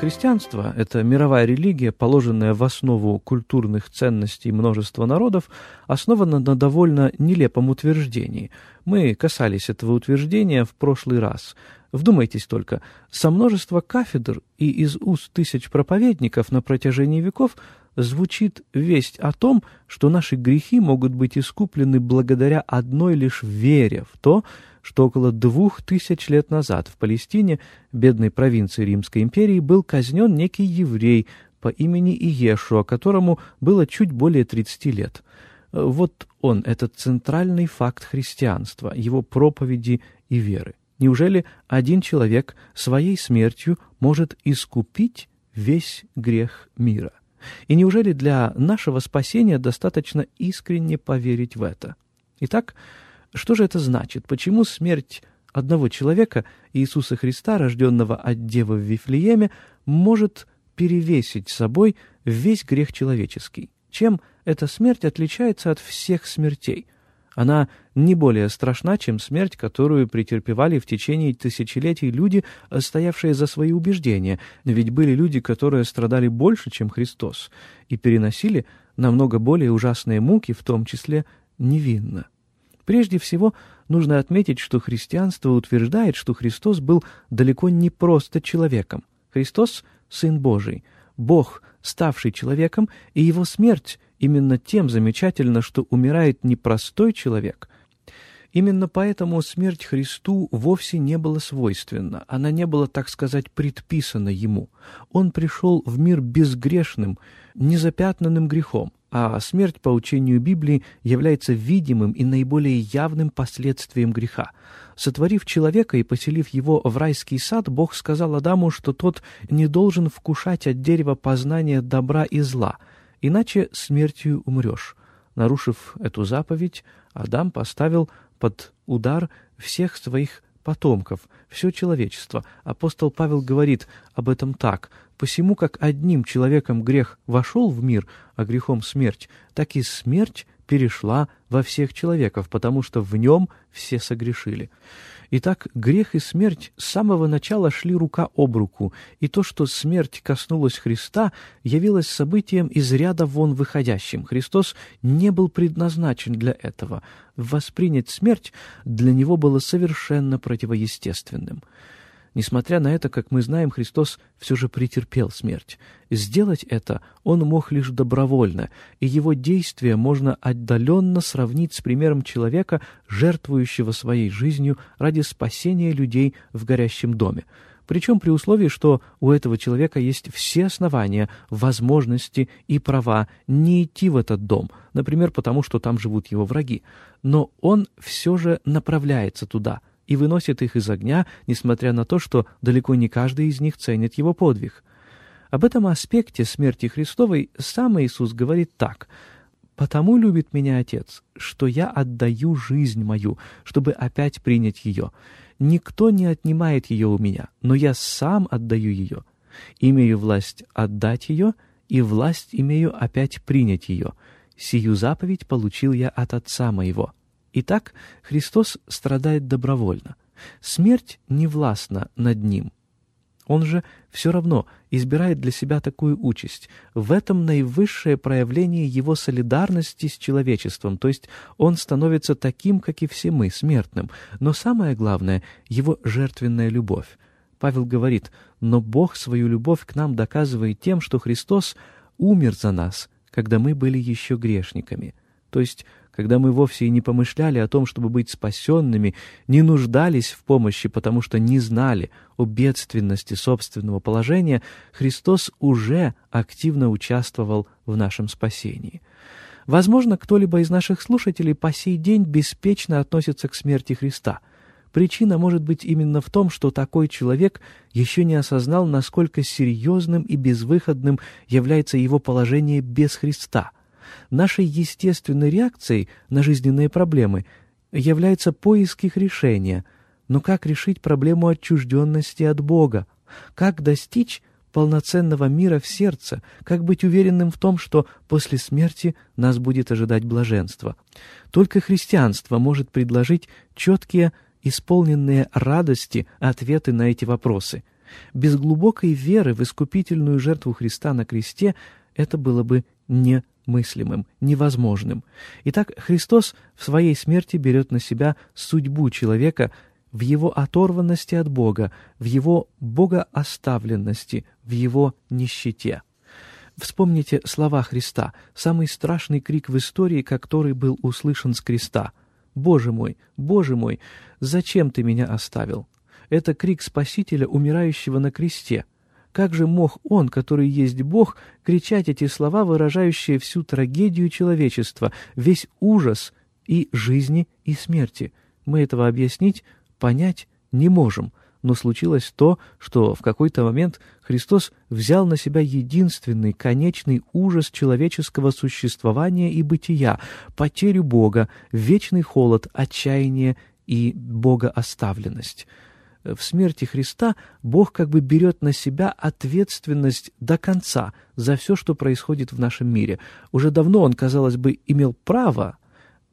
Христианство – это мировая религия, положенная в основу культурных ценностей множества народов, основана на довольно нелепом утверждении. Мы касались этого утверждения в прошлый раз. Вдумайтесь только, со множества кафедр и из уст тысяч проповедников на протяжении веков звучит весть о том, что наши грехи могут быть искуплены благодаря одной лишь вере в то, что около двух тысяч лет назад в Палестине, бедной провинции Римской империи, был казнен некий еврей по имени Иешуа, которому было чуть более 30 лет. Вот он, этот центральный факт христианства, его проповеди и веры. Неужели один человек своей смертью может искупить весь грех мира? И неужели для нашего спасения достаточно искренне поверить в это? Итак, что же это значит? Почему смерть одного человека, Иисуса Христа, рожденного от Девы в Вифлееме, может перевесить собой весь грех человеческий? Чем эта смерть отличается от всех смертей? Она не более страшна, чем смерть, которую претерпевали в течение тысячелетий люди, стоявшие за свои убеждения, ведь были люди, которые страдали больше, чем Христос, и переносили намного более ужасные муки, в том числе невинно. Прежде всего, нужно отметить, что христианство утверждает, что Христос был далеко не просто человеком. Христос — Сын Божий, Бог, ставший человеком, и Его смерть именно тем замечательно, что умирает не простой человек. Именно поэтому смерть Христу вовсе не была свойственна, она не была, так сказать, предписана Ему. Он пришел в мир безгрешным, незапятнанным грехом а смерть, по учению Библии, является видимым и наиболее явным последствием греха. Сотворив человека и поселив его в райский сад, Бог сказал Адаму, что тот не должен вкушать от дерева познания добра и зла, иначе смертью умрешь. Нарушив эту заповедь, Адам поставил под удар всех своих потомков, все человечество. Апостол Павел говорит об этом так. «Посему, как одним человеком грех вошел в мир, а грехом смерть, так и смерть перешла во всех человеков, потому что в нем все согрешили». Итак, грех и смерть с самого начала шли рука об руку, и то, что смерть коснулась Христа, явилось событием из ряда вон выходящим. Христос не был предназначен для этого. Воспринять смерть для него было совершенно противоестественным. Несмотря на это, как мы знаем, Христос все же претерпел смерть. Сделать это он мог лишь добровольно, и его действия можно отдаленно сравнить с примером человека, жертвующего своей жизнью ради спасения людей в горящем доме. Причем при условии, что у этого человека есть все основания, возможности и права не идти в этот дом, например, потому что там живут его враги. Но он все же направляется туда – и выносит их из огня, несмотря на то, что далеко не каждый из них ценит его подвиг. Об этом аспекте смерти Христовой сам Иисус говорит так «Потому любит меня Отец, что я отдаю жизнь мою, чтобы опять принять ее. Никто не отнимает ее у меня, но я сам отдаю ее. Имею власть отдать ее, и власть имею опять принять ее. Сию заповедь получил я от Отца моего». Итак, Христос страдает добровольно. Смерть не властна над Ним. Он же все равно избирает для себя такую участь. В этом наивысшее проявление его солидарности с человечеством, то есть он становится таким, как и все мы, смертным. Но самое главное — его жертвенная любовь. Павел говорит, «Но Бог свою любовь к нам доказывает тем, что Христос умер за нас, когда мы были еще грешниками». То есть когда мы вовсе и не помышляли о том, чтобы быть спасенными, не нуждались в помощи, потому что не знали о бедственности собственного положения, Христос уже активно участвовал в нашем спасении. Возможно, кто-либо из наших слушателей по сей день беспечно относится к смерти Христа – Причина может быть именно в том, что такой человек еще не осознал, насколько серьезным и безвыходным является его положение без Христа. Нашей естественной реакцией на жизненные проблемы является поиск их решения. Но как решить проблему отчужденности от Бога? Как достичь полноценного мира в сердце, как быть уверенным в том, что после смерти нас будет ожидать блаженство. Только христианство может предложить четкие исполненные радости ответы на эти вопросы. Без глубокой веры в искупительную жертву Христа на кресте это было бы немыслимым, невозможным. Итак, Христос в своей смерти берет на себя судьбу человека в его оторванности от Бога, в его богооставленности, в его нищете. Вспомните слова Христа, самый страшный крик в истории, который был услышан с креста. «Боже мой, Боже мой, зачем ты меня оставил?» Это крик Спасителя, умирающего на кресте. Как же мог он, который есть Бог, кричать эти слова, выражающие всю трагедию человечества, весь ужас и жизни, и смерти? Мы этого объяснить, понять не можем, но случилось то, что в какой-то момент Христос взял на себя единственный, конечный ужас человеческого существования и бытия, потерю Бога, вечный холод, отчаяние и богооставленность. В смерти Христа Бог как бы берет на себя ответственность до конца за все, что происходит в нашем мире. Уже давно Он, казалось бы, имел право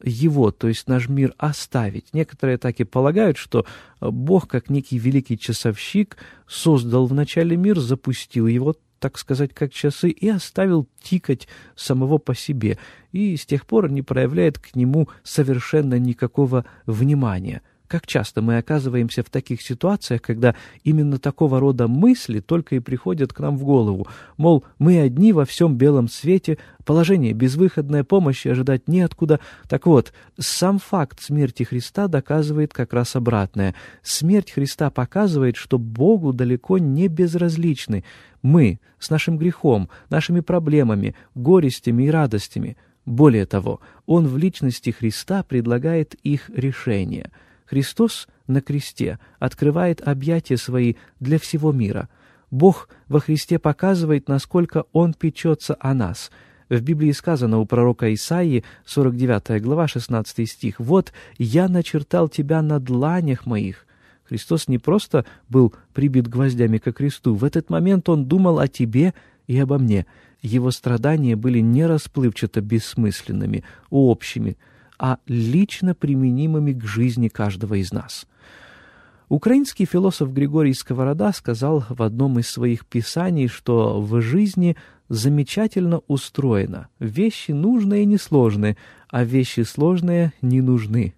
его, то есть наш мир, оставить. Некоторые так и полагают, что Бог, как некий великий часовщик, создал вначале мир, запустил его, так сказать, как часы, и оставил тикать самого по себе, и с тех пор не проявляет к нему совершенно никакого внимания – как часто мы оказываемся в таких ситуациях, когда именно такого рода мысли только и приходят к нам в голову, мол, мы одни во всем белом свете, положение безвыходное, помощи ожидать неоткуда. Так вот, сам факт смерти Христа доказывает как раз обратное. Смерть Христа показывает, что Богу далеко не безразличны мы с нашим грехом, нашими проблемами, горестями и радостями. Более того, Он в личности Христа предлагает их решение – Христос на кресте открывает объятия свои для всего мира. Бог во Христе показывает, насколько Он печется о нас. В Библии сказано у пророка Исаии, 49 глава, 16 стих, «Вот я начертал тебя на дланях моих». Христос не просто был прибит гвоздями ко кресту, в этот момент Он думал о тебе и обо мне. Его страдания были не расплывчато бессмысленными, общими, а лично применимыми к жизни каждого из нас. Украинский философ Григорий Сковорода сказал в одном из своих писаний, что в жизни замечательно устроено. Вещи нужные и несложные, а вещи сложные не нужны.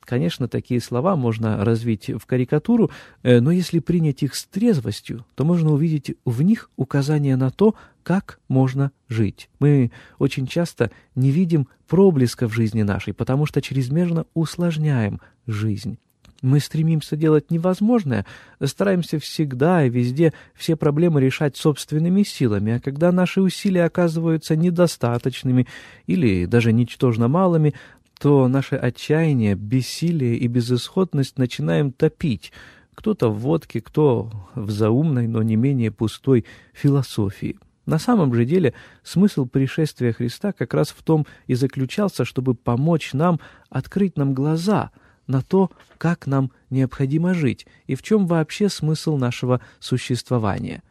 Конечно, такие слова можно развить в карикатуру, э, но если принять их с трезвостью, то можно увидеть в них указание на то, как можно жить. Мы очень часто не видим проблеска в жизни нашей, потому что чрезмерно усложняем жизнь. Мы стремимся делать невозможное, стараемся всегда и везде все проблемы решать собственными силами, а когда наши усилия оказываются недостаточными или даже ничтожно малыми, то наше отчаяние, бессилие и безысходность начинаем топить, кто-то в водке, кто в заумной, но не менее пустой философии. На самом же деле смысл пришествия Христа как раз в том и заключался, чтобы помочь нам открыть нам глаза на то, как нам необходимо жить и в чем вообще смысл нашего существования.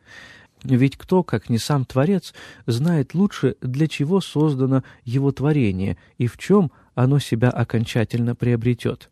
Ведь кто, как не сам Творец, знает лучше, для чего создано его творение и в чем оно себя окончательно приобретет.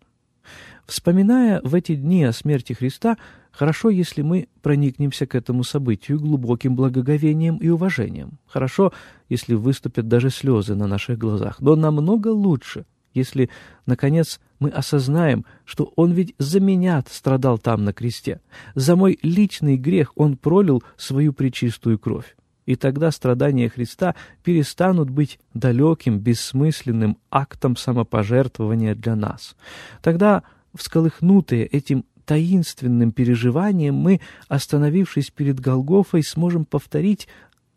Вспоминая в эти дни о смерти Христа, хорошо, если мы проникнемся к этому событию глубоким благоговением и уважением. Хорошо, если выступят даже слезы на наших глазах. Но намного лучше, если, наконец, мы осознаем, что Он ведь за меня страдал там на кресте. За мой личный грех Он пролил свою пречистую кровь. и тогда страдания Христа перестанут быть далеким, бессмысленным актом самопожертвования для нас. Тогда, всколыхнутые этим таинственным переживанием, мы, остановившись перед Голгофой, сможем повторить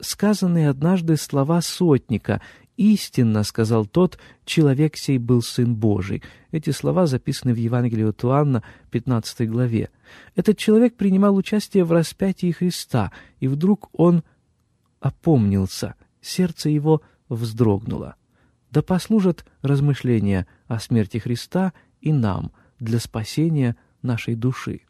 сказанные однажды слова сотника «Истинно, — сказал тот, — человек сей был Сын Божий». Эти слова записаны в Евангелии от Иоанна, 15 главе. Этот человек принимал участие в распятии Христа, и вдруг он опомнился, сердце его вздрогнуло. Да послужат размышления о смерти Христа и нам для спасения нашей души.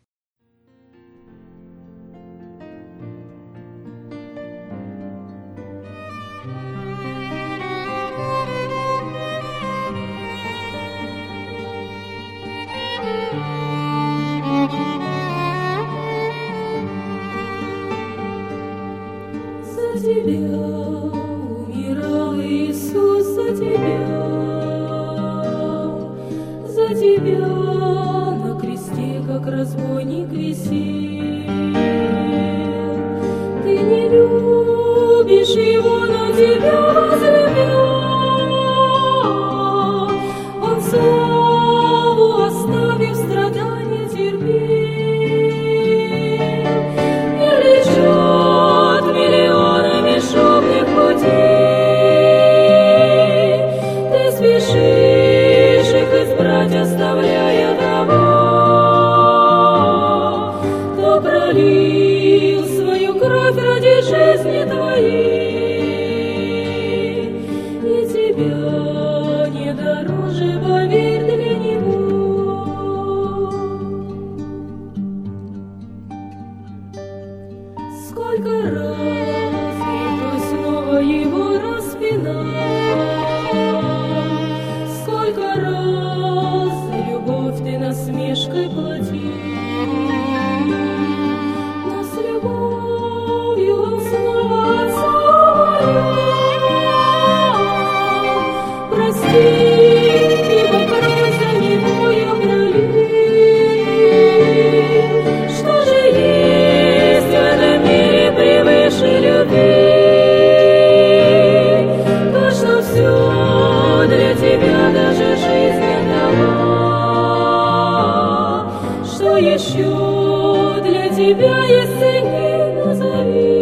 Еще для тебя есть ценней, назови.